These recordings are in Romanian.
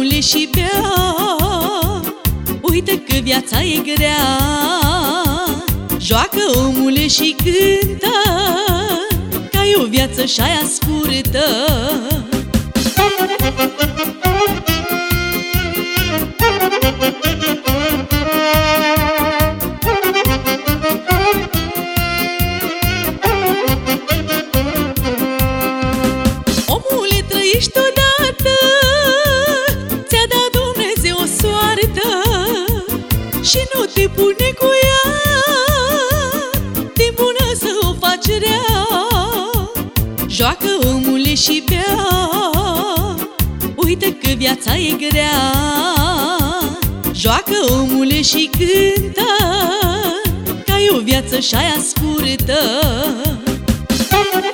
Joacă omule și bea Uite că viața e grea. Joacă omule și cântă Că ai o viață și aia scurtă rea Joacă omule și bea. Uite că viața e grea. Joacă omule și cântă Că ai o viață și aia scurtă Omule,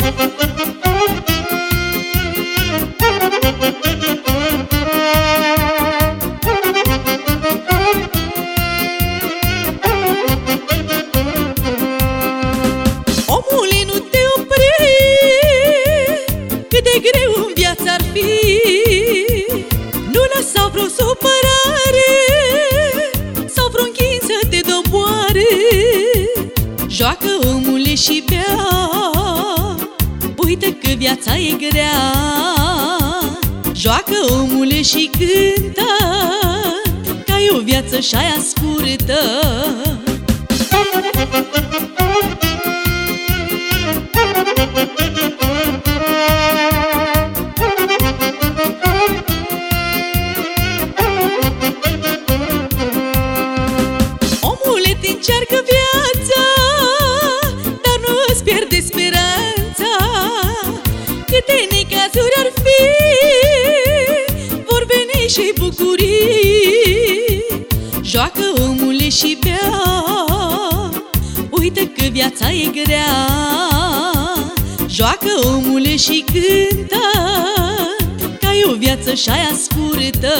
Joacă omule și bea. Uite că viața e grea. Joacă omule și cântă Că ai o viață și aia scurtă. Omule, și bucurii. Joacă omule și bea. Uite că viața e grea. Joacă omule și cântă Că ai o viață și aia scurtă